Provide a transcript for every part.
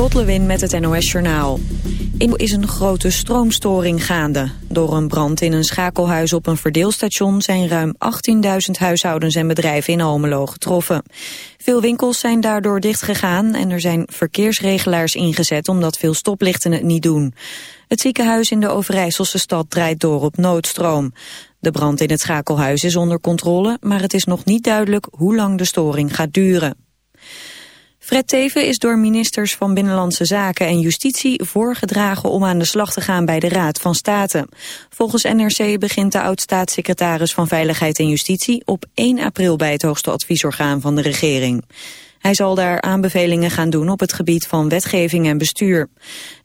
Lot met het NOS Journaal. In is een grote stroomstoring gaande. Door een brand in een schakelhuis op een verdeelstation... zijn ruim 18.000 huishoudens en bedrijven in Almelo getroffen. Veel winkels zijn daardoor dichtgegaan... en er zijn verkeersregelaars ingezet omdat veel stoplichten het niet doen. Het ziekenhuis in de Overijsselse stad draait door op noodstroom. De brand in het schakelhuis is onder controle... maar het is nog niet duidelijk hoe lang de storing gaat duren. Fred Teven is door ministers van Binnenlandse Zaken en Justitie voorgedragen om aan de slag te gaan bij de Raad van State. Volgens NRC begint de oud-staatssecretaris van Veiligheid en Justitie op 1 april bij het hoogste adviesorgaan van de regering. Hij zal daar aanbevelingen gaan doen op het gebied van wetgeving en bestuur.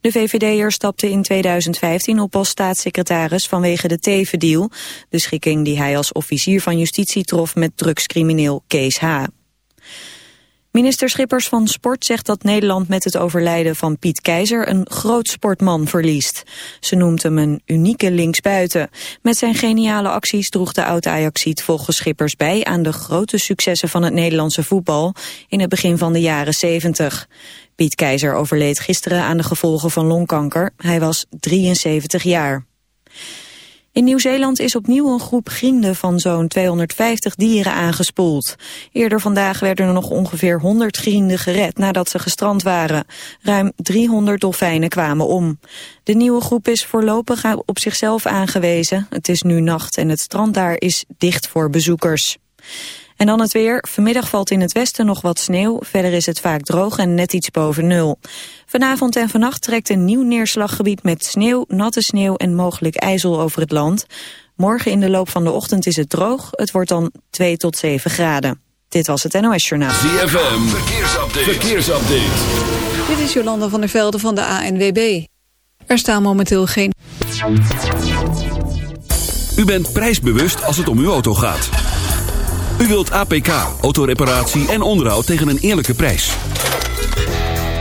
De VVD'er stapte in 2015 op als staatssecretaris vanwege de Teven-deal, de schikking die hij als officier van justitie trof met drugscrimineel Kees H. Minister Schippers van Sport zegt dat Nederland met het overlijden van Piet Keizer een groot sportman verliest. Ze noemt hem een unieke linksbuiten. Met zijn geniale acties droeg de oud-Ajaxiet volgens Schippers bij aan de grote successen van het Nederlandse voetbal in het begin van de jaren 70. Piet Keizer overleed gisteren aan de gevolgen van longkanker. Hij was 73 jaar. In Nieuw-Zeeland is opnieuw een groep grienden van zo'n 250 dieren aangespoeld. Eerder vandaag werden er nog ongeveer 100 grienden gered nadat ze gestrand waren. Ruim 300 dolfijnen kwamen om. De nieuwe groep is voorlopig op zichzelf aangewezen. Het is nu nacht en het strand daar is dicht voor bezoekers. En dan het weer. Vanmiddag valt in het westen nog wat sneeuw. Verder is het vaak droog en net iets boven nul. Vanavond en vannacht trekt een nieuw neerslaggebied met sneeuw, natte sneeuw en mogelijk ijzel over het land. Morgen in de loop van de ochtend is het droog. Het wordt dan 2 tot 7 graden. Dit was het NOS Journaal. ZFM, verkeersupdate. verkeersupdate. Dit is Jolanda van der Velde van de ANWB. Er staan momenteel geen... U bent prijsbewust als het om uw auto gaat. U wilt APK, autoreparatie en onderhoud tegen een eerlijke prijs.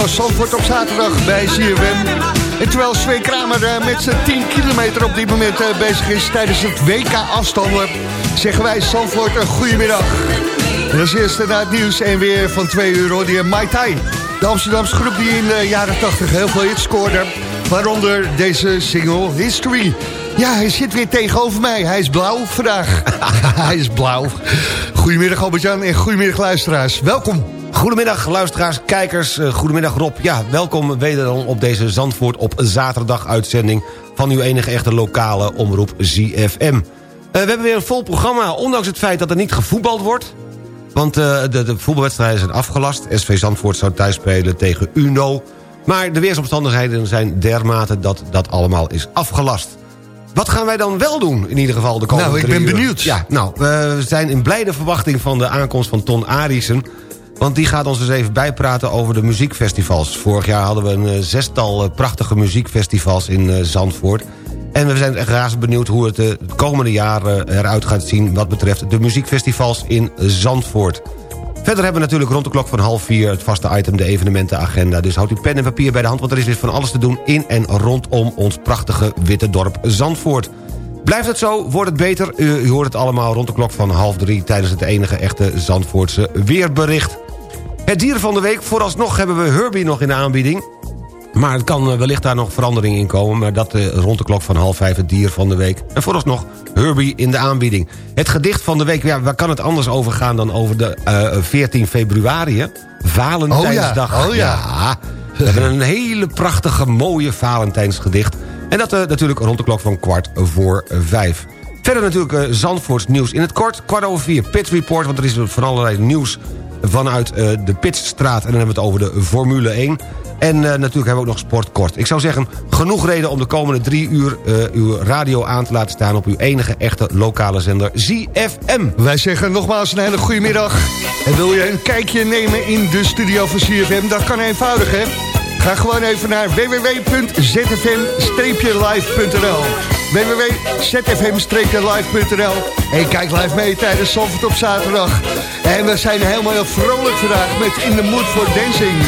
Van Zandvoort op zaterdag bij CFM. En terwijl Sven Kramer uh, met zijn 10 kilometer op dit moment uh, bezig is tijdens het WK afstanden, zeggen wij Zandvoort een goedemiddag. En als eerste naar het nieuws en weer van 2 uur hoor je Mai Tai. De Amsterdamse groep die in de jaren 80 heel veel hits scoorde. Waaronder deze single History. Ja, hij zit weer tegenover mij. Hij is blauw vandaag. hij is blauw. Goedemiddag Albert-Jan en goedemiddag luisteraars. Welkom. Goedemiddag luisteraars, kijkers. Uh, goedemiddag Rob. Ja, welkom wederom op deze Zandvoort op zaterdag uitzending... van uw enige echte lokale omroep ZFM. Uh, we hebben weer een vol programma, ondanks het feit dat er niet gevoetbald wordt... Want uh, de, de voetbalwedstrijden zijn afgelast. SV Zandvoort zou thuis spelen tegen Uno. Maar de weersomstandigheden zijn dermate dat dat allemaal is afgelast. Wat gaan wij dan wel doen, in ieder geval de komende Nou, ik ben benieuwd. Ja, nou, we zijn in blijde verwachting van de aankomst van Ton Arissen... want die gaat ons eens even bijpraten over de muziekfestivals. Vorig jaar hadden we een zestal prachtige muziekfestivals in Zandvoort... En we zijn echt razend benieuwd hoe het de komende jaren eruit gaat zien... wat betreft de muziekfestivals in Zandvoort. Verder hebben we natuurlijk rond de klok van half vier... het vaste item, de evenementenagenda. Dus houdt u pen en papier bij de hand... want er is weer van alles te doen in en rondom ons prachtige witte dorp Zandvoort. Blijft het zo, wordt het beter. U, u hoort het allemaal rond de klok van half drie... tijdens het enige echte Zandvoortse weerbericht. Het dier van de week, vooralsnog hebben we Herbie nog in de aanbieding... Maar het kan wellicht daar nog verandering in komen. Maar dat uh, rond de klok van half vijf het dier van de week. En vooralsnog Herbie in de aanbieding. Het gedicht van de week, ja, waar kan het anders over gaan... dan over de uh, 14 februari, hè? Valentijnsdag. Oh ja, oh ja. ja. We hebben een hele prachtige, mooie Valentijnsgedicht. En dat uh, natuurlijk rond de klok van kwart voor vijf. Verder natuurlijk uh, Zandvoorts nieuws in het kort. Kwart over vier, Pit Report, want er is van allerlei nieuws vanuit uh, de Pitstraat. En dan hebben we het over de Formule 1. En uh, natuurlijk hebben we ook nog sportkort. Ik zou zeggen, genoeg reden om de komende drie uur... Uh, uw radio aan te laten staan op uw enige echte lokale zender ZFM. Wij zeggen nogmaals een hele goede middag. En wil je een kijkje nemen in de studio van ZFM? Dat kan eenvoudig, hè? Ga gewoon even naar www.zfm-live.nl www.zfm-live.nl En kijk live mee tijdens Zandvoort op zaterdag. En we zijn helemaal vrolijk vandaag met In the Mood for Dancing.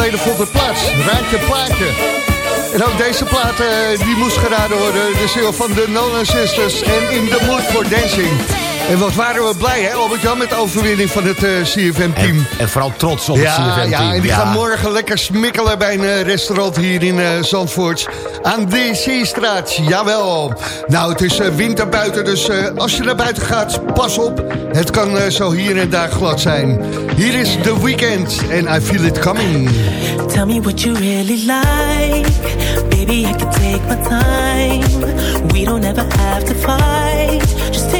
Geleden vond het plaats. Raadje plaatje. En ook deze plaat eh, die moest geraden worden. De single van de Nolan Sisters en In the Mood for Dancing. En wat waren we blij, hè, Albert-Jan, met de overwinning van het eh, CFM-team. En, en vooral trots op het CFM-team. ja, en die gaan morgen lekker smikkelen bij een eh, restaurant hier in eh, Zandvoort. Aan de Zeestraat, jawel. Nou, het is winter buiten, dus eh, als je naar buiten gaat, pas op. Het kan eh, zo hier en daar glad zijn. Hier is The Weeknd en I Feel It Coming. Tell me what you really like. Baby, I can take my time. We don't ever have to fight. Just take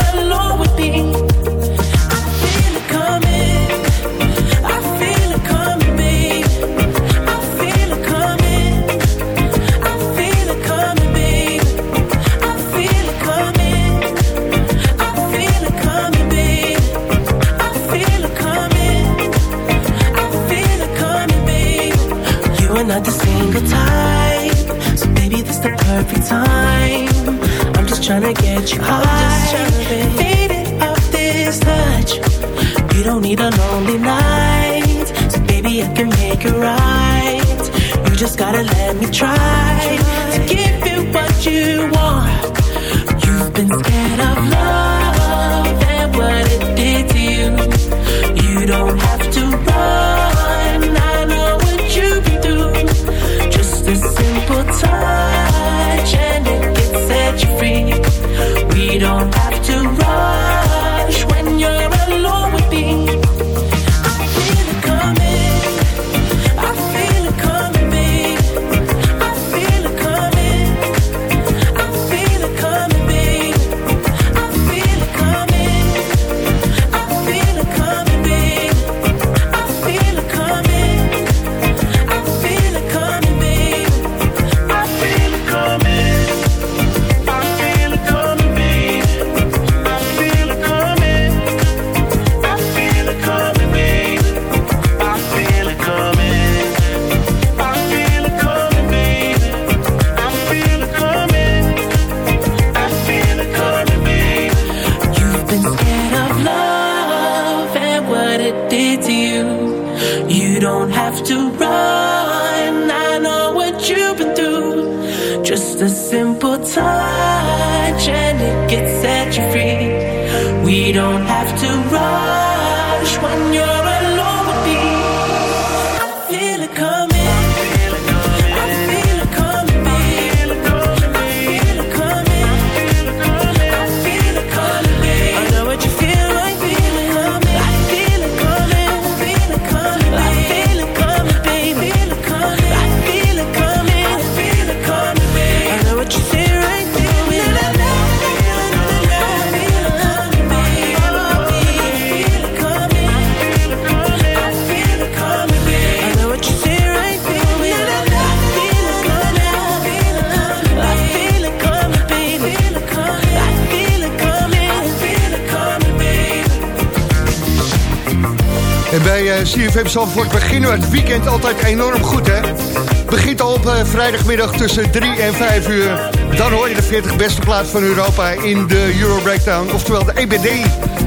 CFM Zandvoort beginnen we het weekend altijd enorm goed, hè? Begint al op eh, vrijdagmiddag tussen 3 en 5 uur. Dan hoor je de 40 beste plaats van Europa in de Euro Breakdown. Oftewel de EBD,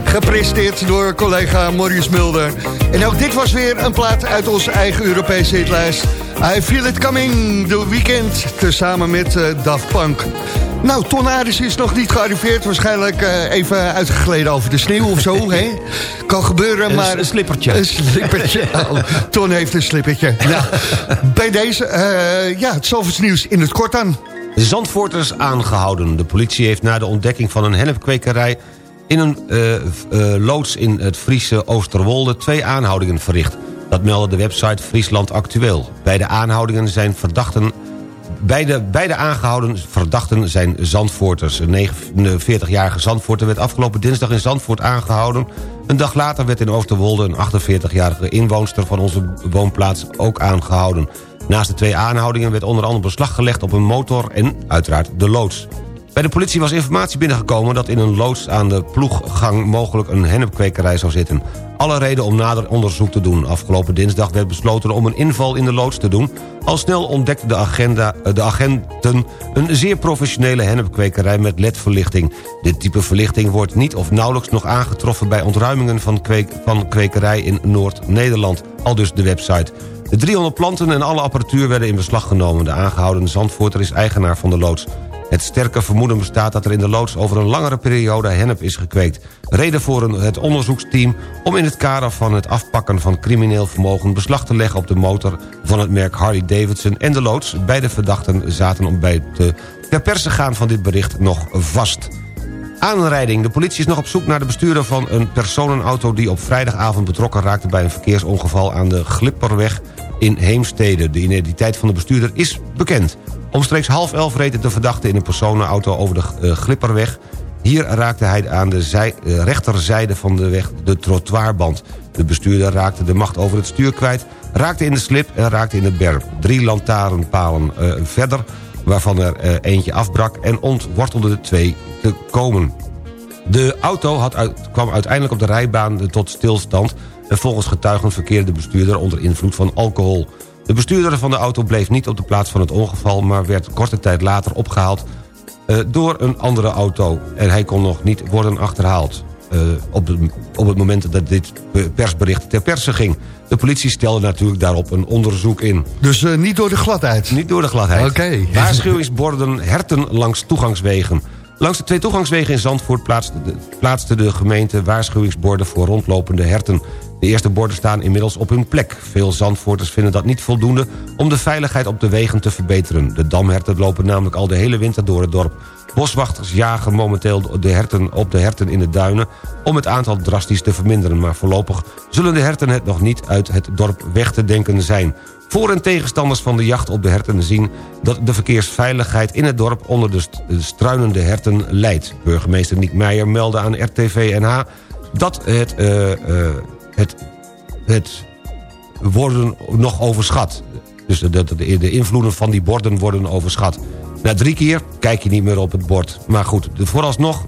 gepresenteerd door collega Maurice Mulder. En ook dit was weer een plaat uit onze eigen Europese hitlijst. I Feel It Coming, de weekend, tezamen met eh, Daft Punk. Nou, Ton Aris is nog niet gearriveerd. Waarschijnlijk eh, even uitgegleden over de sneeuw of zo. hè? Kan gebeuren, maar... een slippertje. Een slippertje. Oh, Ton heeft een slippertje. Ja. Bij deze, eh, ja, het Zalvoorts nieuws in het kort dan. Zandvoorters aangehouden. De politie heeft na de ontdekking van een hennepkwekerij... in een eh, loods in het Friese Oosterwolde twee aanhoudingen verricht. Dat meldde de website Friesland Actueel. Bij de aanhoudingen zijn verdachten... Beide, beide aangehouden verdachten zijn Zandvoorters. Een 49-jarige Zandvoorter werd afgelopen dinsdag in Zandvoort aangehouden... Een dag later werd in Oosterwolde een 48-jarige inwoonster van onze woonplaats ook aangehouden. Naast de twee aanhoudingen werd onder andere beslag gelegd op een motor en uiteraard de loods. Bij de politie was informatie binnengekomen dat in een loods aan de ploeggang mogelijk een hennepkwekerij zou zitten. Alle reden om nader onderzoek te doen. Afgelopen dinsdag werd besloten om een inval in de loods te doen. Al snel ontdekte de, agenda, de agenten een zeer professionele hennepkwekerij met ledverlichting. Dit type verlichting wordt niet of nauwelijks nog aangetroffen bij ontruimingen van, kweek, van kwekerij in Noord-Nederland. Al dus de website. De 300 planten en alle apparatuur werden in beslag genomen. De aangehouden Zandvoorter is eigenaar van de loods. Het sterke vermoeden bestaat dat er in de loods over een langere periode hennep is gekweekt. Reden voor het onderzoeksteam om in het kader van het afpakken van crimineel vermogen... beslag te leggen op de motor van het merk Harley Davidson en de loods. Beide verdachten zaten om bij het ter perse gaan van dit bericht nog vast. Aanrijding. De politie is nog op zoek naar de bestuurder van een personenauto... die op vrijdagavond betrokken raakte bij een verkeersongeval aan de Glipperweg in Heemstede. De identiteit van de bestuurder is bekend. Omstreeks half elf reed de verdachte in een personenauto over de uh, Glipperweg. Hier raakte hij aan de uh, rechterzijde van de weg de trottoirband. De bestuurder raakte de macht over het stuur kwijt... raakte in de slip en raakte in de berm. Drie lantaarnpalen uh, verder, waarvan er eentje afbrak... en ontwortelde de twee te komen. De auto had uit, kwam uiteindelijk op de rijbaan tot stilstand... en volgens getuigen verkeerde de bestuurder onder invloed van alcohol... De bestuurder van de auto bleef niet op de plaats van het ongeval... maar werd korte tijd later opgehaald uh, door een andere auto. En hij kon nog niet worden achterhaald. Uh, op, de, op het moment dat dit persbericht ter perse ging. De politie stelde natuurlijk daarop een onderzoek in. Dus uh, niet door de gladheid? Niet door de gladheid. Oké. Okay. Waarschuwingsborden herten langs toegangswegen. Langs de twee toegangswegen in Zandvoort plaatste de, de gemeente waarschuwingsborden voor rondlopende herten. De eerste borden staan inmiddels op hun plek. Veel Zandvoorters vinden dat niet voldoende om de veiligheid op de wegen te verbeteren. De damherten lopen namelijk al de hele winter door het dorp. Boswachters jagen momenteel de herten op de herten in de duinen... om het aantal drastisch te verminderen. Maar voorlopig zullen de herten het nog niet uit het dorp weg te denken zijn. Voor- en tegenstanders van de jacht op de herten zien... dat de verkeersveiligheid in het dorp onder de struinende herten leidt. Burgemeester Niek Meijer meldde aan RTV NH... dat het, uh, uh, het, het worden nog overschat. Dus de, de, de invloeden van die borden worden overschat. Na drie keer kijk je niet meer op het bord. Maar goed, vooralsnog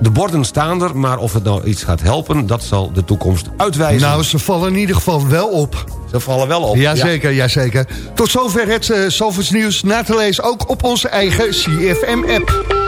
de borden staan er, maar of het nou iets gaat helpen... dat zal de toekomst uitwijzen. Nou, ze vallen in ieder geval wel op. Ze vallen wel op. Jazeker, ja. jazeker. Tot zover het uh, Zalvoorts nieuws na te lezen... ook op onze eigen CFM-app.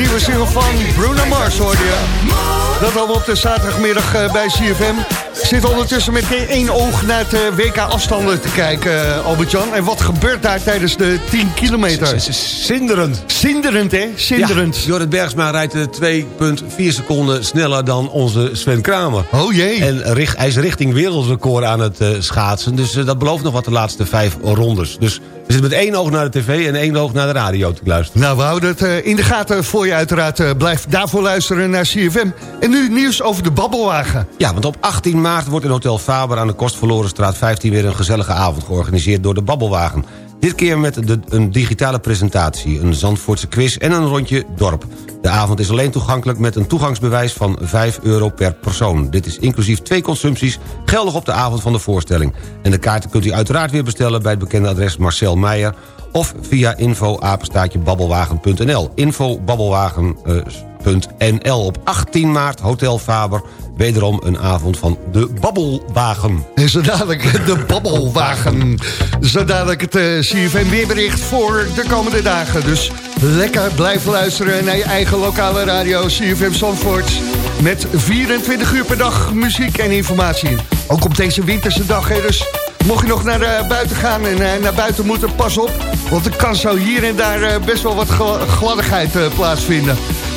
Nieuwe single van Bruno Mars hoorde je. Dat allemaal op de zaterdagmiddag eh, bij CFM. Ik zit ondertussen met één oog naar het eh, WK afstanden te kijken, eh, Albert-Jan. En wat gebeurt daar tijdens de 10 kilometer? Zinderend. Zinderend, hè? Zinderend. Ja, Jorrit Bergsma rijdt eh, 2,4 seconden sneller dan onze Sven Kramer. Oh jee. En richt, hij is richting wereldrecord aan het schaatsen. Dus dat belooft nog wat de laatste vijf rondes. Dus we zitten met één oog naar de tv en één oog naar de radio te luisteren. Nou, we houden het eh, in de gaten voor je uiteraard. eh, blijf daarvoor luisteren naar CFM. En nu nieuws over de babbelwagen. Ja, want op 18 maart wordt in Hotel Faber aan de Kostverlorenstraat 15... weer een gezellige avond georganiseerd door de Babbelwagen. Dit keer met een digitale presentatie, een Zandvoortse quiz en een rondje dorp. De avond is alleen toegankelijk met een toegangsbewijs van 5 euro per persoon. Dit is inclusief twee consumpties, geldig op de avond van de voorstelling. En de kaarten kunt u uiteraard weer bestellen bij het bekende adres Marcel Meijer... of via info-babbelwagen.nl. Info-babbelwagen.nl op 18 maart, Hotel Faber. Wederom een avond van de Babbelwagen. En zo dadelijk de babbelwagen. Zo dadelijk het eh, CFM weerbericht voor de komende dagen. Dus lekker blijven luisteren naar je eigen lokale radio CFM Zandvoort. Met 24 uur per dag muziek en informatie. Ook op deze winterse dag. Hè, dus mocht je nog naar eh, buiten gaan en eh, naar buiten moeten, pas op. Want er kan zo hier en daar best wel wat gla- gladdigheid plaatsvinden.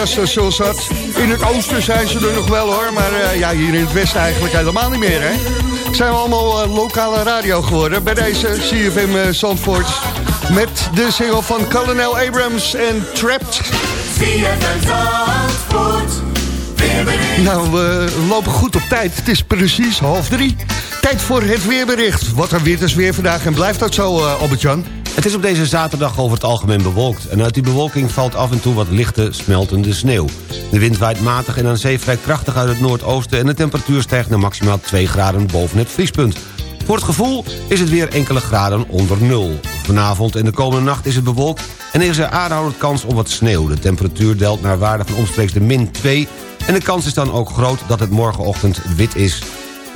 had. In het oosten zijn ze er nog wel hoor, maar eh, ja, hier in het westen eigenlijk helemaal niet meer hè. Zijn we allemaal eh, lokale radio geworden bij deze CFM eh, Zandvoort. Met de single van Colonel Abrams en Trapped. Nou, we lopen goed op tijd. Het is precies half drie. Tijd voor het weerbericht. Wat een witte weer vandaag en blijft dat zo, eh, Albert-Jan? Het is op deze zaterdag over het algemeen bewolkt. En uit die bewolking valt af en toe wat lichte smeltende sneeuw. De wind waait matig en aan zee vrij krachtig uit het noordoosten... en de temperatuur stijgt naar maximaal 2 graden boven het vriespunt. Voor het gevoel is het weer enkele graden onder nul. Vanavond en de komende nacht is het bewolkt... en is er aanhoudend kans op wat sneeuw. De temperatuur daalt naar waarde van omstreeks de min 2... en de kans is dan ook groot dat het morgenochtend wit is.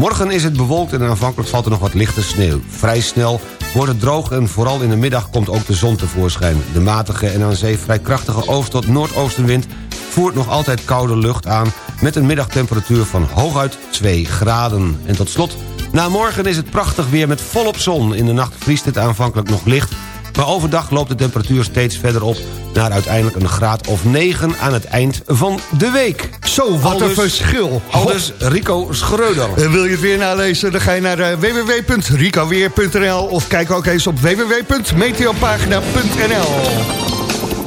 Morgen is het bewolkt en aanvankelijk valt er nog wat lichte sneeuw. Vrij snel wordt het droog en vooral in de middag komt ook de zon tevoorschijn. De matige en aan zee vrij krachtige oost- tot noordoostenwind... voert nog altijd koude lucht aan... met een middagtemperatuur van hooguit 2 graden. En tot slot, na morgen is het prachtig weer met volop zon. In de nacht vriest het aanvankelijk nog licht... maar overdag loopt de temperatuur steeds verder op... naar uiteindelijk een graad of 9 aan het eind van de week. Zo, wat een verschil. Aldus Rico Schreuder. En wil je het weer nalezen, dan ga je naar eh, www.ricoweer.nl of kijk ook eens op www.meteopagina.nl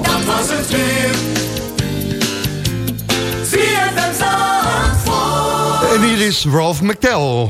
Dat was het weer. CFM Zandvoort. En hier is Ralph McTell.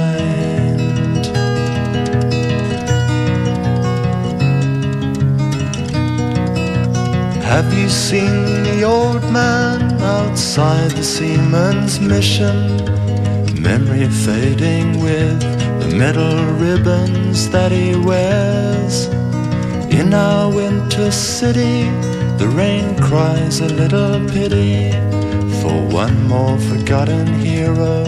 Have you seen the old man outside the seaman's mission? Memory fading with the metal ribbons that he wears. In our winter city, the rain cries a little pity for one more forgotten hero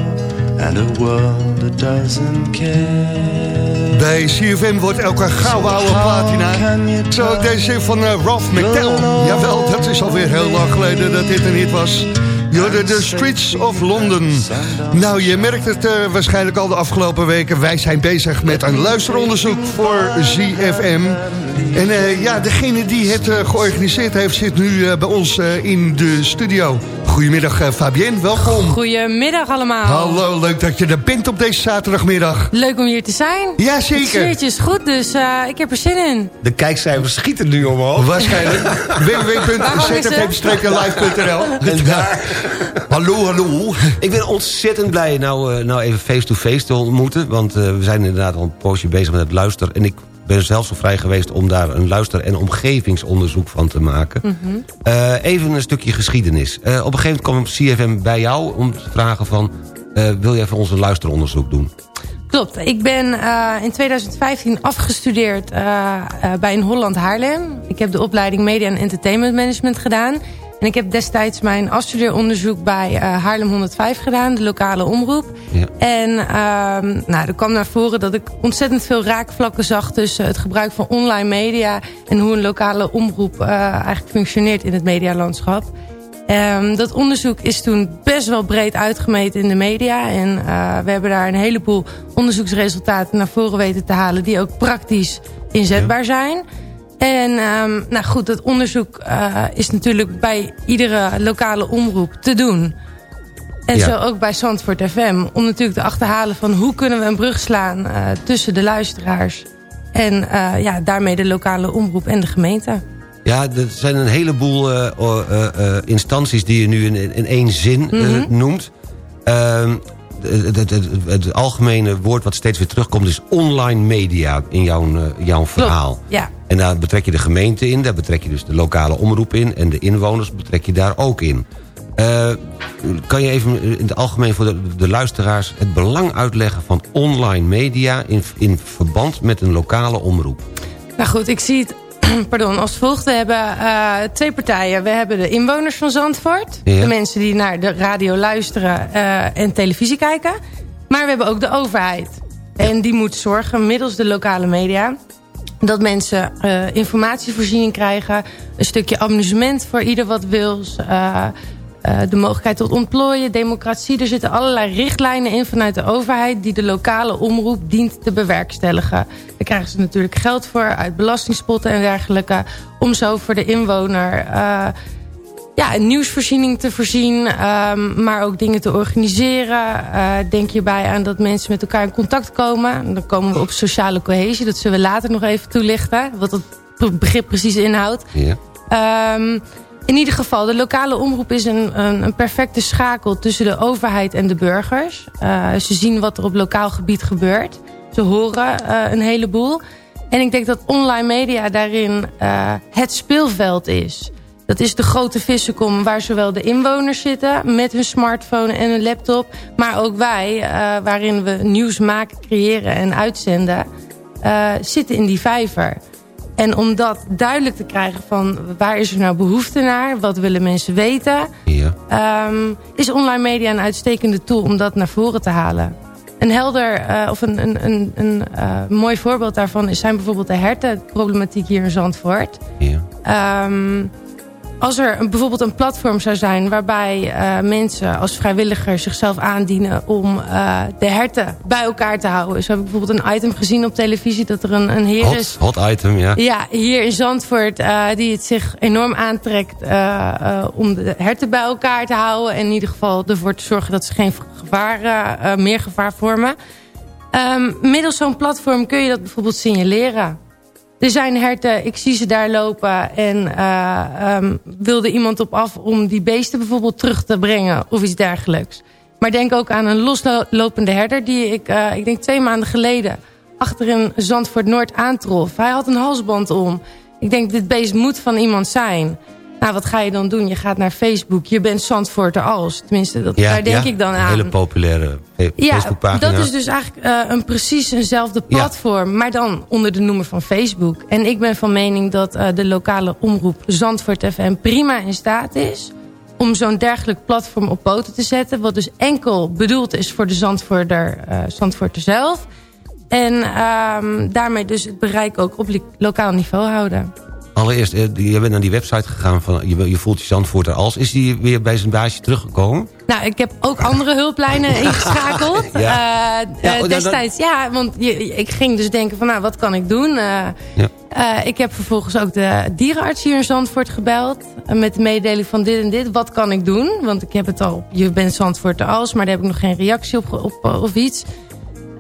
and a world that doesn't care. Bij CFM wordt elke gouden oude platina. Zo ook deze van eh, Ralph McTell. Jawel, dat is alweer heel lang geleden dat dit een hit was. Jorden de Streets of London. Nou, je merkt het eh, waarschijnlijk al de afgelopen weken. Wij zijn bezig met een luisteronderzoek voor ZFM. En eh, ja, degene die het georganiseerd heeft... zit nu bij ons in de studio. Goedemiddag eh, Fabienne, welkom. Goedemiddag allemaal. Hallo, leuk dat je er bent op deze zaterdagmiddag. Leuk om hier te zijn. Ja, zeker. Het sfeertje is goed, dus eh, ik heb er zin in. De kijkcijfers schieten nu omhoog. Waarschijnlijk. www.zfm-live.nl En daar... hallo, hallo. Ik ben ontzettend blij nou, eh, nou even face-to-face te ontmoeten. Want eh, we zijn inderdaad al een poosje bezig met het luister. En ik ben zelf zo vrij geweest om daar een luister- en omgevingsonderzoek van te maken. Mhm. Eh, even een stukje geschiedenis. Eh, op een gegeven moment kwam CFM bij jou om te vragen van... eh, wil je even ons een luisteronderzoek doen? Klopt. Ik ben in 2015 afgestudeerd bij in Holland Haarlem. Ik heb de opleiding Media en Entertainment Management gedaan. En ik heb destijds mijn afstudeeronderzoek bij eh, Haarlem 105 gedaan, de lokale omroep. Ja. En ehm, nou, er kwam naar voren dat ik ontzettend veel raakvlakken zag... tussen het gebruik van online media... en hoe een lokale omroep eh, eigenlijk functioneert in het medialandschap. Ehm, dat onderzoek is toen best wel breed uitgemeten in de media. En eh, we hebben daar een heleboel onderzoeksresultaten naar voren weten te halen... die ook praktisch inzetbaar zijn. En ehm, nou goed, dat onderzoek eh, is natuurlijk bij iedere lokale omroep te doen. En Ja. zo ook bij Zandvoort FM. Om natuurlijk te achterhalen van hoe kunnen we een brug slaan eh, tussen de luisteraars... en eh, ja, daarmee de lokale omroep en de gemeente. Ja, er zijn een heleboel instanties die je nu in, in één zin Mhm. noemt. Ehm, het, het, het, het algemene woord wat steeds weer terugkomt is online media in jouw, jouw verhaal. Ja. En daar betrek je de gemeente in, daar betrek je dus de lokale omroep in... en de inwoners betrek je daar ook in. Eh, kan je even in het algemeen voor de, de luisteraars... het belang uitleggen van online media in, in verband met een lokale omroep? Nou goed, ik zie het pardon, als volgt. We hebben eh, twee partijen. We hebben de inwoners van Zandvoort. Ja. De mensen die naar de radio luisteren eh, en televisie kijken. Maar we hebben ook de overheid. En die moet zorgen, middels de lokale media... dat mensen eh, informatievoorziening krijgen. Een stukje amusement voor ieder wat wils. eh, eh, de mogelijkheid tot ontplooien, democratie. Er zitten allerlei richtlijnen in vanuit de overheid... die de lokale omroep dient te bewerkstelligen. Daar krijgen ze natuurlijk geld voor uit belastingspotten en dergelijke... om zo voor de inwoner ja, een nieuwsvoorziening te voorzien... Um, maar ook dingen te organiseren. Uh, denk hierbij aan dat mensen met elkaar in contact komen. Dan komen we op sociale cohesie. Dat zullen we later nog even toelichten. Wat dat begrip precies inhoudt. Ja. Um, in ieder geval, de lokale omroep is een, een, een, perfecte schakel tussen de overheid en de burgers. Uh, ze zien wat er op lokaal gebied gebeurt. Ze horen uh, een heleboel. En ik denk dat online media daarin het speelveld is. Dat is de grote vissenkom waar zowel de inwoners zitten met hun smartphone en hun laptop. Maar ook wij, waarin we nieuws maken, creëren en uitzenden, zitten in die vijver. En om dat duidelijk te krijgen van waar is er nou behoefte naar? Wat willen mensen weten? Ja. Um, is online media een uitstekende tool om dat naar voren te halen. Een helder uh, of een, een, een, een uh, mooi voorbeeld daarvan is zijn bijvoorbeeld de hertenproblematiek hier in Zandvoort. Ja. Um, als er een, bijvoorbeeld een platform zou zijn waarbij uh, mensen als vrijwilliger zichzelf aandienen om uh, de herten bij elkaar te houden. Zo heb ik bijvoorbeeld een item gezien op televisie dat er een, een heer hot, is. Hot item, ja. Ja, hier in Zandvoort uh, die het zich enorm aantrekt om de herten bij elkaar te houden. En in ieder geval ervoor te zorgen dat ze geen gevaar, meer gevaar vormen. Um, middels zo'n platform kun je dat bijvoorbeeld signaleren. Er zijn herten, ik zie ze daar lopen en uh, um, wilde iemand op af om die beesten bijvoorbeeld terug te brengen of iets dergelijks. Maar denk ook aan een loslopende herder die ik, uh, ik denk twee maanden geleden achter in Zandvoort Noord aantrof. Hij had een halsband om. Ik denk dit beest moet van iemand zijn. Nou, wat ga je dan doen? Je gaat naar Facebook. Je bent Zandvoorter als. Tenminste, dat, ja, daar denk ja, ik dan aan. Een hele populaire Facebookpagina. Ja, dat is dus eigenlijk uh, een precies eenzelfde platform. Ja. Maar dan onder de noemer van Facebook. En ik ben van mening dat uh, de lokale omroep Zandvoort FM prima in staat is... om zo'n dergelijk platform op poten te zetten. Wat dus enkel bedoeld is voor de Zandvoorter, uh, Zandvoorter zelf. En um, daarmee dus het bereik ook op lokaal niveau houden. Allereerst, je bent naar die website gegaan, van, je, je voelt je Zandvoorter als. Is die weer bij zijn baasje teruggekomen? Nou, ik heb ook andere hulplijnen ingeschakeld. ja. Uh, ja, uh, destijds, ja, want je, ik ging dus denken van, nou, wat kan ik doen? Uh, ja. ik heb vervolgens ook de dierenarts hier in Zandvoort gebeld. met de mededeling van dit en dit. Wat kan ik doen? Want ik heb het al, je bent Zandvoorter als, maar daar heb ik nog geen reactie op, op of iets.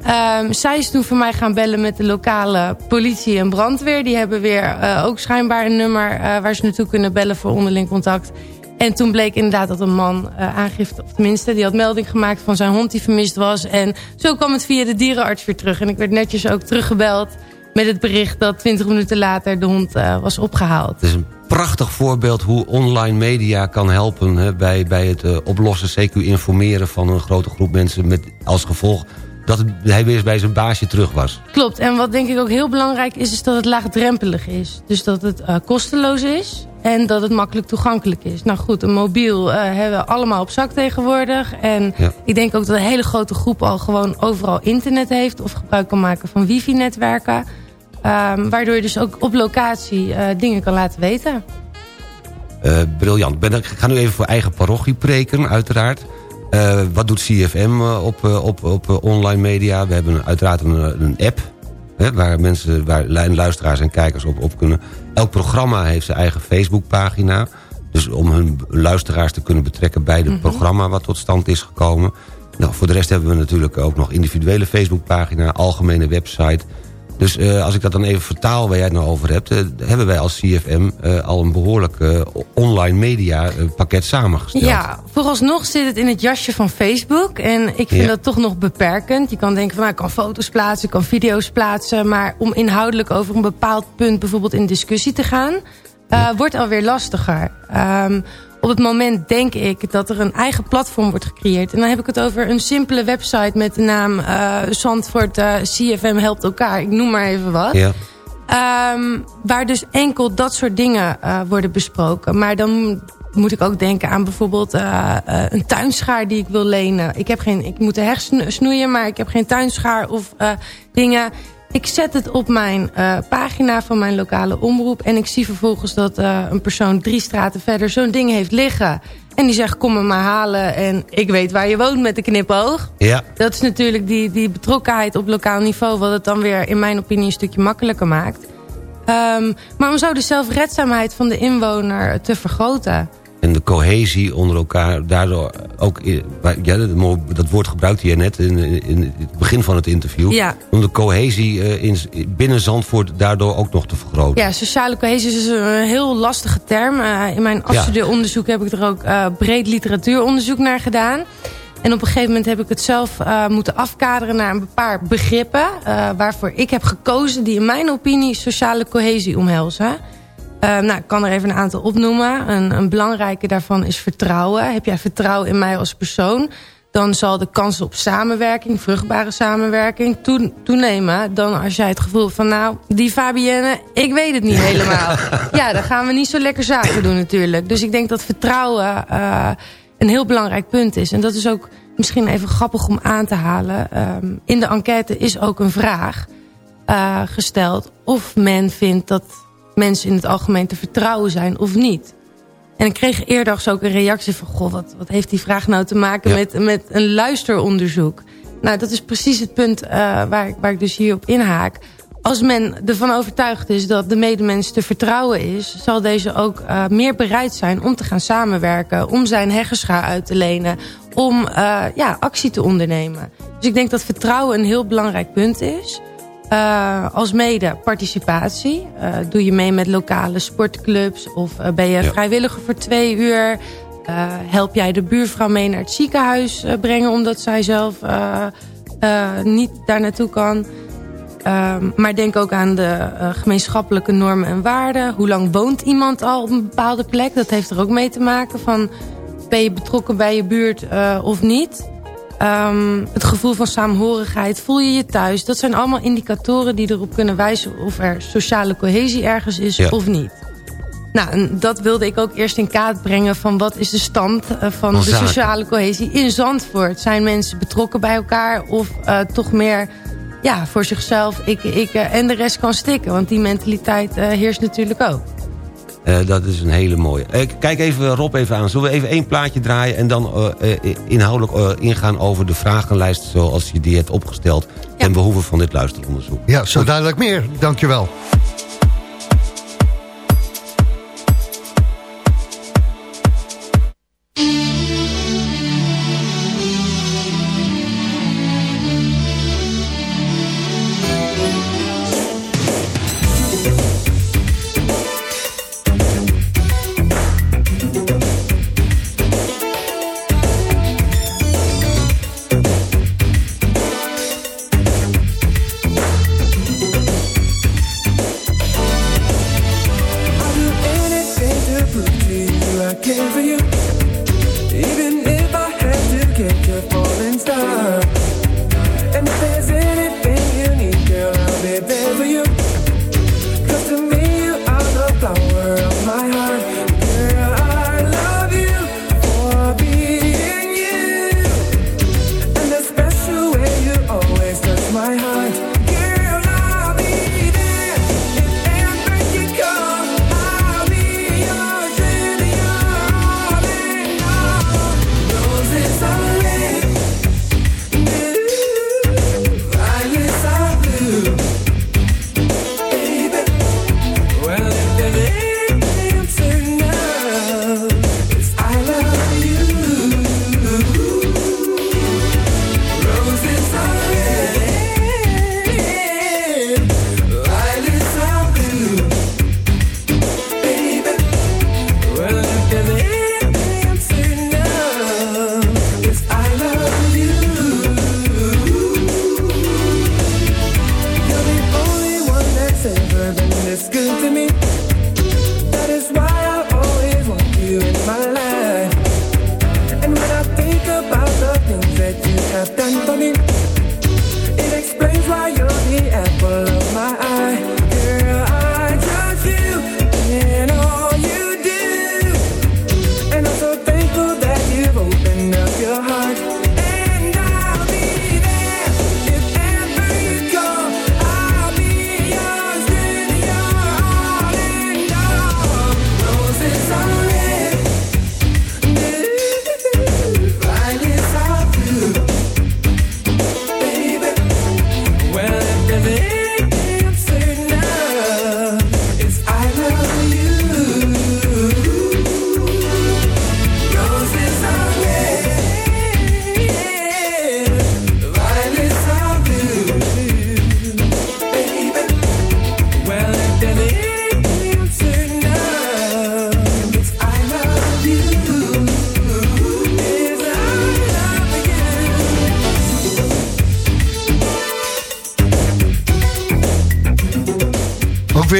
Um, zij is toen voor mij gaan bellen met de lokale politie en brandweer. Die hebben weer uh, ook schijnbaar een nummer uh, waar ze naartoe kunnen bellen voor onderling contact. En toen bleek inderdaad dat een man uh, aangifte, of tenminste, die had melding gemaakt van zijn hond die vermist was. En zo kwam het via de dierenarts weer terug. En ik werd netjes ook teruggebeld met het bericht dat 20 minuten later de hond was opgehaald. Het is een prachtig voorbeeld hoe online media kan helpen hè, bij, bij het oplossen, CQ informeren van een grote groep mensen met als gevolg dat hij weer bij zijn baasje terug was. Klopt. En wat denk ik ook heel belangrijk is... is dat het laagdrempelig is. Dus dat het uh, kosteloos is. En dat het makkelijk toegankelijk is. Nou goed, een mobiel uh, hebben we allemaal op zak tegenwoordig. En ja. ik denk ook dat een hele grote groep al gewoon overal internet heeft... of gebruik kan maken van wifi-netwerken. Um, waardoor je dus ook op locatie uh, dingen kan laten weten. Briljant. Ben, ik ga nu even voor eigen parochie preken, uiteraard. Uh, wat doet CFM op, op, op online media? We hebben uiteraard een, een app... Hè, waar mensen, waar luisteraars en kijkers op, op kunnen. Elk programma heeft zijn eigen Facebookpagina. Dus om hun luisteraars te kunnen betrekken bij het mm -hmm. programma... wat tot stand is gekomen. Nou, voor de rest hebben we natuurlijk ook nog individuele Facebookpagina... algemene website... Dus uh, als ik dat dan even vertaal waar jij het nou over hebt... Uh, hebben wij als CFM uh, al een behoorlijk online media pakket samengesteld. Ja, vooralsnog zit het in het jasje van Facebook. En ik vind ja. dat toch nog beperkend. Je kan denken van, nou, ik kan foto's plaatsen, ik kan video's plaatsen... maar om inhoudelijk over een bepaald punt bijvoorbeeld in discussie te gaan... Ja. wordt alweer lastiger. Um, op het moment denk ik dat er een eigen platform wordt gecreëerd. En dan heb ik het over een simpele website met de naam uh, Zandvoort uh, CFM helpt elkaar. Ik noem maar even wat. Ja. Um, waar dus enkel dat soort dingen uh, worden besproken. Maar dan moet ik ook denken aan bijvoorbeeld een tuinschaar die ik wil lenen. Ik, heb geen, ik moet de heg snoeien, maar ik heb geen tuinschaar of dingen... Ik zet het op mijn uh, pagina van mijn lokale omroep. En ik zie vervolgens dat uh, een persoon drie straten verder zo'n ding heeft liggen. En die zegt, kom me maar halen. En ik weet waar je woont met de knipoog. Ja. Dat is natuurlijk die, die betrokkenheid op lokaal niveau... wat het dan weer in mijn opinie een stukje makkelijker maakt. Ehm, maar om zo de zelfredzaamheid van de inwoner te vergroten... En de cohesie onder elkaar, daardoor ook... Ja, dat, woord gebruikte je net in, in het begin van het interview. Ja. Om de cohesie eh, in, binnen Zandvoort daardoor ook nog te vergroten. Ja, sociale cohesie is een heel lastige term. Eh, in mijn afstudeeronderzoek heb ik er ook eh, breed literatuuronderzoek naar gedaan. En op een gegeven moment heb ik het zelf eh, moeten afkaderen naar een paar begrippen... eh, waarvoor ik heb gekozen die in mijn opinie sociale cohesie omhelzen. Eh, nou, ik kan er even een aantal opnoemen. Een, een belangrijke daarvan is vertrouwen. Heb jij vertrouwen in mij als persoon... dan zal de kans op samenwerking, vruchtbare samenwerking, toe- toenemen. Dan als jij het gevoel hebt van, nou, die Fabienne, ik weet het niet helemaal. ja, dan gaan we niet zo lekker zaken doen natuurlijk. Dus ik denk dat vertrouwen eh, een heel belangrijk punt is. En dat is ook misschien even grappig om aan te halen. Ehm, in de enquête is ook een vraag eh, gesteld of men vindt dat mensen in het algemeen te vertrouwen zijn of niet. En ik kreeg eerder ook een reactie van... Goh, wat, wat heeft die vraag nou te maken Ja. met, met een luisteronderzoek? Nou, dat is precies het punt eh, waar, ik, waar ik dus hier op inhaak. Als men ervan overtuigd is dat de medemens te vertrouwen is... zal deze ook eh, meer bereid zijn om te gaan samenwerken... om zijn heggenschaar uit te lenen... om eh, ja, actie te ondernemen. Dus ik denk dat vertrouwen een heel belangrijk punt is... Uh, als mede participatie. Uh, doe je mee met lokale sportclubs of uh, ben je Ja. vrijwilliger voor twee uur? Help jij de buurvrouw mee naar het ziekenhuis brengen omdat zij zelf niet daar naartoe kan? Um, maar denk ook aan de gemeenschappelijke normen en waarden. Hoe lang woont iemand al op een bepaalde plek? Dat heeft er ook mee te maken van ben je betrokken bij je buurt of niet? Um, het gevoel van saamhorigheid, voel je je thuis? Dat zijn allemaal indicatoren die erop kunnen wijzen of er sociale cohesie ergens is Ja. of niet. Nou, en dat wilde ik ook eerst in kaart brengen van wat is de stand uh, van de sociale cohesie in Zandvoort. Zijn mensen betrokken bij elkaar of uh, toch meer ja, voor zichzelf, ik, ik uh, en de rest kan stikken? Want die mentaliteit uh, heerst natuurlijk ook. Eh, dat is een hele mooie. Eh, kijk even Rob even aan. Zullen we even één plaatje draaien... en dan eh, eh, inhoudelijk eh, ingaan over de vragenlijst... zoals je die hebt opgesteld... ten behoeve van dit luisteronderzoek. Ja, zo duidelijk meer. Dankjewel. I'll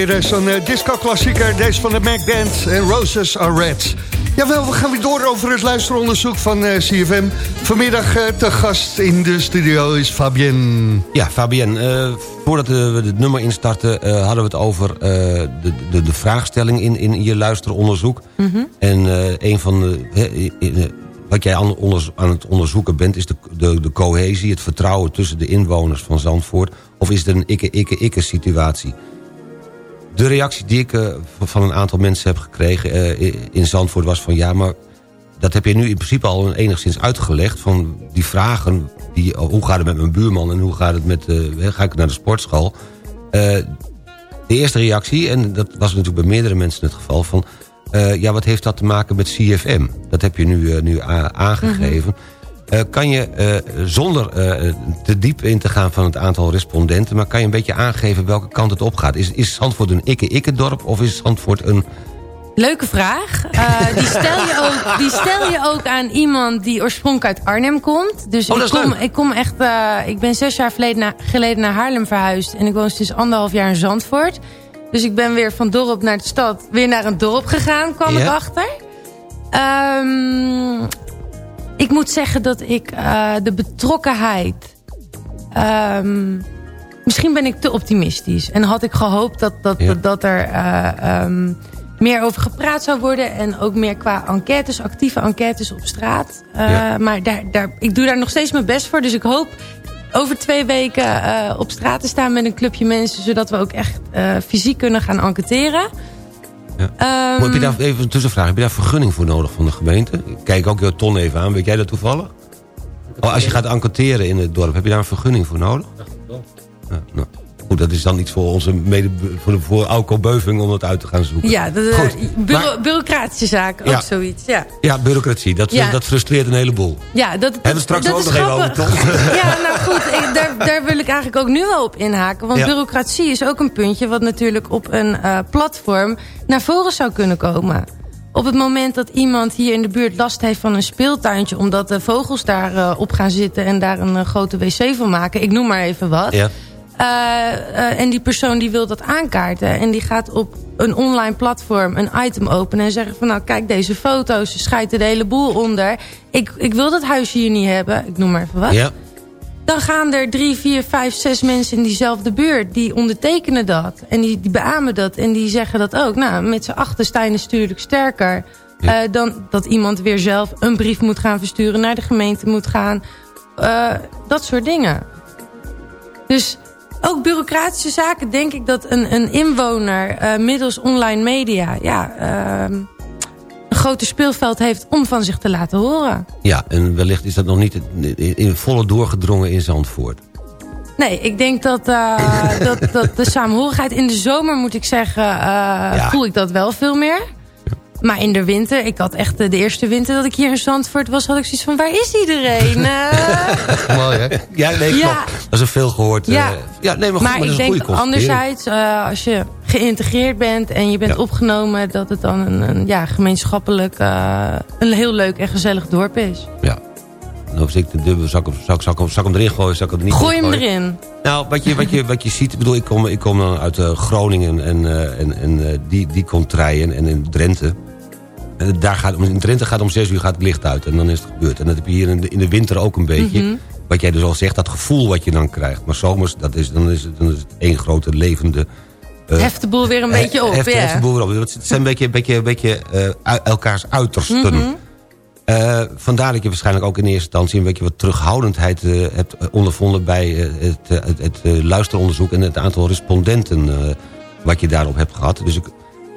weer zo'n eh, disco-klassieker. Deze van de Mac Band en Roses Are Red. Jawel, we gaan weer door over het luisteronderzoek van eh, CFM. Vanmiddag eh, te gast in de studio is Fabienne. Ja, Fabienne, eh, voordat we het nummer instarten... eh, hadden we het over eh, de, de, de vraagstelling in, in je luisteronderzoek. En eh, een van de... hè, in- in- wat jij aan, aan het onderzoeken bent... is de, de, de cohesie, het vertrouwen tussen de inwoners van Zandvoort... of is het een ikke-ikke-ikke situatie? De reactie die ik eh, van een aantal mensen heb gekregen eh, in Zandvoort was van... ja, maar dat heb je nu in principe al enigszins uitgelegd... van die vragen, die, oh, hoe gaat het met mijn buurman... en hoe gaat het met, eh, ga ik naar de sportschool... De eerste reactie, en dat was natuurlijk bij meerdere mensen het geval... van ja, wat heeft dat te maken met CFM? Dat heb je nu, nu aangegeven. Eh, kan je, eh, zonder eh, te diep in te gaan van het aantal respondenten... maar kan je een beetje aangeven welke kant het op gaat? Is, is Zandvoort een ikke-ikke-dorp of is Zandvoort een... Leuke vraag. Eh, die, stel je ook, die stel je ook aan iemand die oorspronkelijk uit Arnhem komt. Dus Oh, ik, kom, leuk. ik kom echt. eh, ik ben zes jaar geleden, na- geleden naar Haarlem verhuisd. En ik woon sinds anderhalf jaar in Zandvoort. Dus ik ben weer van dorp naar de stad. Weer naar een dorp gegaan, kwam ik achter. Ehm, ik moet zeggen dat ik eh, de betrokkenheid... ehm, misschien ben ik te optimistisch. En had ik gehoopt dat, dat, Ja. dat, dat er eh, ehm, meer over gepraat zou worden. En ook meer qua enquêtes, actieve enquêtes op straat. Eh, Ja. Maar daar, daar, ik doe daar nog steeds mijn best voor. Dus ik hoop over twee weken op straat te staan met een clubje mensen. Zodat we ook echt fysiek kunnen gaan enquêteren. Ja. Ehm, Maar heb je daar, even een tussenvraag, heb je daar vergunning voor nodig van de gemeente? Ik Kijk ook jouw ton even aan, weet jij dat toevallig? Oh, als je gaat enquêteren in het dorp, heb je daar een vergunning voor nodig? Ja, nou. Goed, dat is dan iets voor onze mede, voor, voor Auko Beuving om dat uit te gaan zoeken. ja, de, Goed, bureau- maar- bureaucratische zaken, Ja. ook zoiets. Ja, Ja, bureaucratie, dat, Ja. dat frustreert een heleboel. ja dat, Hebben we straks dat ook nog even over? Ja, nou goed, ik- daar, daar wil ik eigenlijk ook nu wel op inhaken. Want Ja. bureaucratie is ook een puntje... wat natuurlijk op een eh, platform naar voren zou kunnen komen. Op het moment dat iemand hier in de buurt last heeft van een speeltuintje... omdat de vogels daar eh, op gaan zitten en daar een eh, grote wc van maken... ik noem maar even wat... Ja. Eh, eh, en die persoon die wil dat aankaarten. En die gaat op een online platform een item openen. En zeggen van nou kijk deze foto's. Ze schijten de hele boel onder. Ik, ik wil dat huisje hier niet hebben. Ik noem maar even wat. Ja, Dan gaan er drie, vier, vijf, zes mensen in diezelfde buurt. Die ondertekenen dat. En die, die beamen dat. En die zeggen dat ook. Nou met z'n achter sta je natuurlijk sterker. Ja. eh, dan dat iemand weer zelf een brief moet gaan versturen. Naar de gemeente moet gaan. Dat soort dingen. Dus ook bureaucratische zaken denk ik dat een, een inwoner eh, middels online media ja, ehm, een groter speelveld heeft om van zich te laten horen. ja, en wellicht is dat nog niet in, volle doorgedrongen in Zandvoort. Nee, ik denk dat, eh, dat, dat de samenhorigheid in de zomer moet ik zeggen, eh, voel ik dat wel veel meer. Maar in de winter, ik had echt eh, de eerste winter dat ik hier in Zandvoort was, had ik zoiets van waar is iedereen? Eh, Mooi, hè? Ja, nee, Ja. klopt. Dat is een veel gehoord. Ja. eh, ja nee, maar, goed, maar maar dat ik is een denk anderzijds, eh, als je geïntegreerd bent en je bent Ja. opgenomen... dat het dan een, een ja, gemeenschappelijk eh, een heel leuk en gezellig dorp is. Ja. Dan ik de dubbel, zal ik, hem- zal, ik, zal, ik, hem- erin gooien, zal ik hem er niet Gooi hem erin. Nou, wat je, wat je, wat je ziet, ik bedoel, ik kom, ik kom dan uit eh, Groningen en, eh, en, en eh, die, die contraien en in Drenthe. En daar gaat, in Drenthe gaat om zes uur gaat het licht uit en dan is het gebeurd. En dat heb je hier in de, in de winter ook een beetje. Mhm. Wat jij dus al zegt, dat gevoel wat je dan krijgt. Maar zomers, dat is, dan, is het, dan is het één grote levende... eh, Heft de boel weer een he- beetje op, heft- ja. heft de boel weer op. Het zijn een beetje, beetje, beetje eh, elkaars uitersten. Eh, vandaar dat je waarschijnlijk ook in eerste instantie... een beetje wat terughoudendheid hebt ondervonden... bij het, het, het luisteronderzoek en het aantal respondenten... wat je daarop hebt gehad. Dus ik,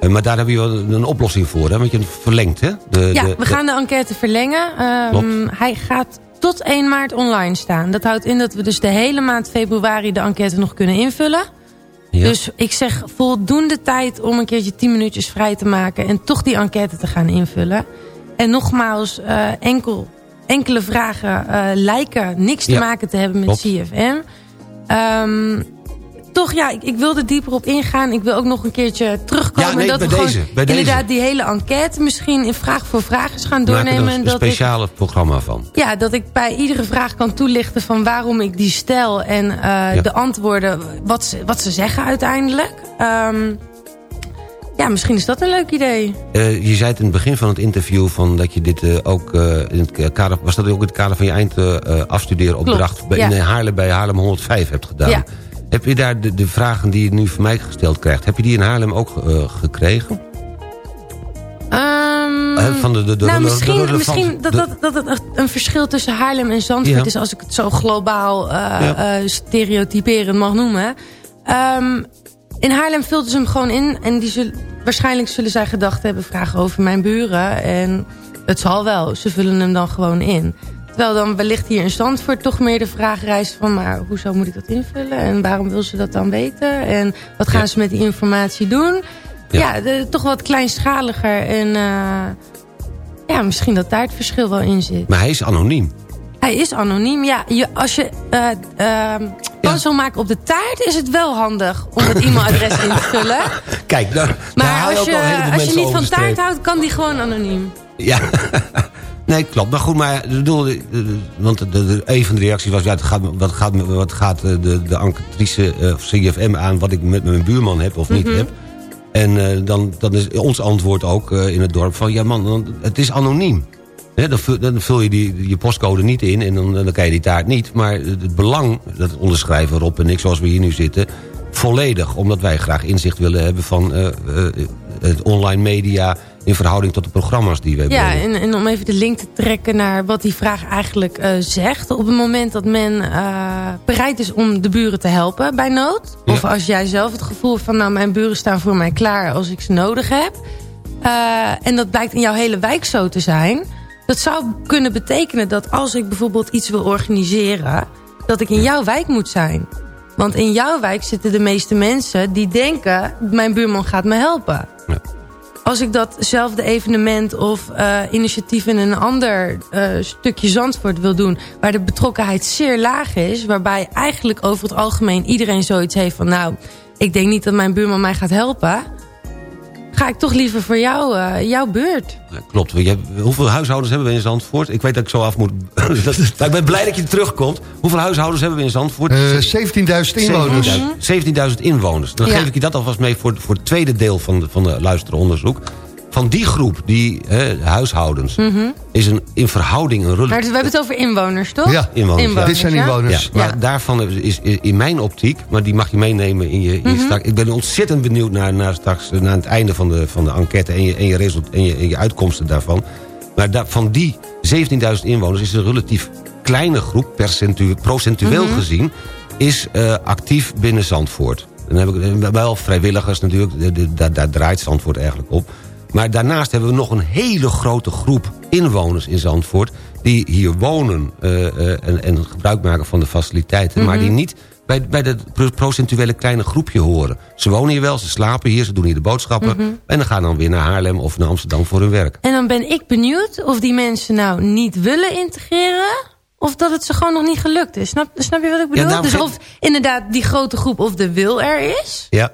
maar daar heb je wel een oplossing voor, hè? want je verlengt, hè? De, Ja, de- we gaan de enquête verlengen. Ehm, hij gaat tot 1 maart online staan. Dat houdt in dat we dus de hele maand februari de enquête nog kunnen invullen. Ja. Dus ik zeg voldoende tijd om een keertje 10 minuutjes vrij te maken... en toch die enquête te gaan invullen. En nogmaals, eh, enkel, enkele vragen eh, lijken niks te Ja, maken te hebben met klopt. CFM. Ehm, toch, ja, ik, ik wil er dieper op ingaan. Ik wil ook nog een keertje terugkomen. Ja, nee, dat bij we deze, gewoon bij deze. inderdaad die hele enquête misschien in vraag voor vraag eens gaan doornemen. er en een dat ik speciale programma van. ja, dat ik bij iedere vraag kan toelichten van waarom ik die stel en eh, Ja. de antwoorden, wat ze, wat ze zeggen uiteindelijk. Ehm, ja, misschien is dat een leuk idee. Eh, je zei het in het begin van het interview... Van dat je dit eh, ook in het kader... was dat ook in het kader van je eindafstudeeropdracht... Bij, ja. in Haarlem bij Haarlem 105 hebt gedaan. Ja. Heb je daar de, de vragen die je nu van mij gesteld krijgt... heb je die in Haarlem ook eh, gekregen? Ehm, Eh, van de- de- de- nou, misschien, de- misschien dat, dat, dat het een verschil tussen Haarlem en Zandvoort Ja. is... als ik het zo globaal Ja. eh, stereotyperend mag noemen. Ehm, in Haarlem vulden ze hem gewoon in. En die zullen, waarschijnlijk zullen zij gedacht hebben... vragen over mijn buren. En het zal wel. Ze vullen hem dan gewoon in. Terwijl dan wellicht hier in Zandvoort toch meer de vraag rijst van... maar hoezo moet ik dat invullen? En waarom wil ze dat dan weten? En wat gaan Ja. ze met die informatie doen? Ja. Ja, de- toch wat kleinschaliger. En eh, ja, misschien dat daar het verschil wel in zit. Maar hij is anoniem. Hij is anoniem. Ja, je, als je kans wil maken op de taart... is het wel handig om het e-mailadres in te vullen. Kijk, daar, daar Maar als je, als je niet van taart houdt, kan die gewoon anoniem. Ja, nee, klopt. Maar goed, maar bedoel, eh, want de, de, een van de reacties was... Ja, het gaat, wat gaat, wat gaat eh, de, de enquêtrice eh, of CFM aan wat ik met mijn buurman heb of niet Mhm. heb? En eh, dan, dan is ons antwoord ook eh, in het dorp van... ja man, het is anoniem. Dan, vul, dan vul je die, je postcode niet in en dan, dan kan je die taart niet. Maar het belang, dat onderschrijven Rob en ik zoals we hier nu zitten... volledig, omdat wij graag inzicht willen hebben van eh, eh, het online media... in verhouding tot de programma's die we Ja, brengen. en, en om even de link te trekken naar wat die vraag eigenlijk eh, zegt. Op het moment dat men eh, bereid is om de buren te helpen bij nood. Ja. Of als jij zelf het gevoel hebt van nou mijn buren staan voor mij klaar als ik ze nodig heb. Eh, en dat blijkt in jouw hele wijk zo te zijn. Dat zou kunnen betekenen dat als ik bijvoorbeeld iets wil organiseren... dat ik in jouw wijk moet zijn. Want in jouw wijk zitten de meeste mensen die denken... mijn buurman gaat me helpen. Ja. Als ik datzelfde evenement of eh, initiatief in een ander eh, stukje Zandvoort wil doen... waar de betrokkenheid zeer laag is... waarbij eigenlijk over het algemeen iedereen zoiets heeft van... nou, ik denk niet dat mijn buurman mij gaat helpen... ga ik toch liever voor jou, eh, jouw beurt. Ja, klopt. Je hebt- hoeveel huishoudens hebben we in Zandvoort? Ik weet dat ik zo af moet... Dat- maar ik ben blij dat je terugkomt. Hoeveel huishoudens hebben we in Zandvoort? Eh, 17.000 inwoners. 17.000 inwoners. Dan Ja. geef ik je dat alvast mee voor, voor het tweede deel van de, van de luisteronderzoek. Van die groep, die hè, huishoudens, is een, in verhouding een Maar we hebben het over inwoners, toch? Ja, inwoners, ja. Dit zijn ja? inwoners. Ja, maar Ja. daarvan is, is in mijn optiek, maar die mag je meenemen in je, in je Mhm. straks. Ik ben ontzettend benieuwd naar, naar straks, naar het einde van de, van de enquête en je, en, je result, en, je, en je uitkomsten daarvan. Maar da- van die 17.000 inwoners is een relatief kleine groep, percentu- procentueel Mhm. gezien, is eh, actief binnen Zandvoort. Dan heb ik eh, wel vrijwilligers natuurlijk, daar draait Zandvoort eigenlijk op. Maar daarnaast hebben we nog een hele grote groep inwoners in Zandvoort... die hier wonen eh, eh, en, en gebruik maken van de faciliteiten... maar die niet bij, bij dat pro- procentuele kleine groepje horen. Ze wonen hier wel, ze slapen hier, ze doen hier de boodschappen... en dan gaan dan weer naar Haarlem of naar Amsterdam voor hun werk. En dan ben ik benieuwd of die mensen nou niet willen integreren... of dat het ze gewoon nog niet gelukt is. Snap, snap je wat ik bedoel? daarom dus of inderdaad die grote groep of de wil er is... Ja,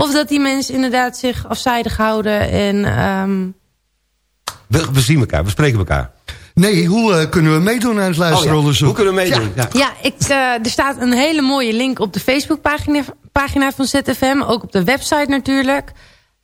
of dat die mensen inderdaad zich afzijdig houden en... ehm, we, we zien elkaar, we spreken elkaar. Nee, hoe eh, kunnen we meedoen aan het Oh ja, luisteronderzoek? Hoe kunnen we meedoen? Ja. Ja, ik, eh, er staat een hele mooie link op de Facebookpagina pagina van ZFM. Ook op de website natuurlijk.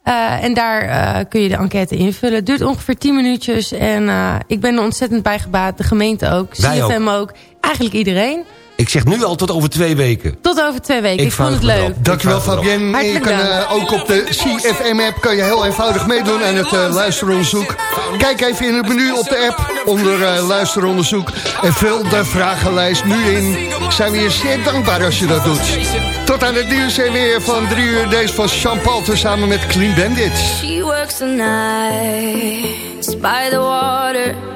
Eh, en daar eh, kun je de enquête invullen. Het duurt ongeveer 10 minuutjes. En eh, ik ben er ontzettend bij gebaat. De gemeente ook. Wij ook. CFM ook. Eigenlijk iedereen. Ik zeg nu al tot over twee weken. Tot over twee weken. Ik, Ik vond het leuk. Dankjewel Fabienne. En je kan eh, ook op de CFM-app kan je heel eenvoudig meedoen aan het eh, luisteronderzoek. Kijk even in het menu op de app onder eh, luisteronderzoek. En vul de vragenlijst nu in. Zijn we je zeer dankbaar als je dat doet. Tot aan het nieuws en weer van drie uur. Deze van Jean Paul samen met Clean Bandits. She works the nights by the water.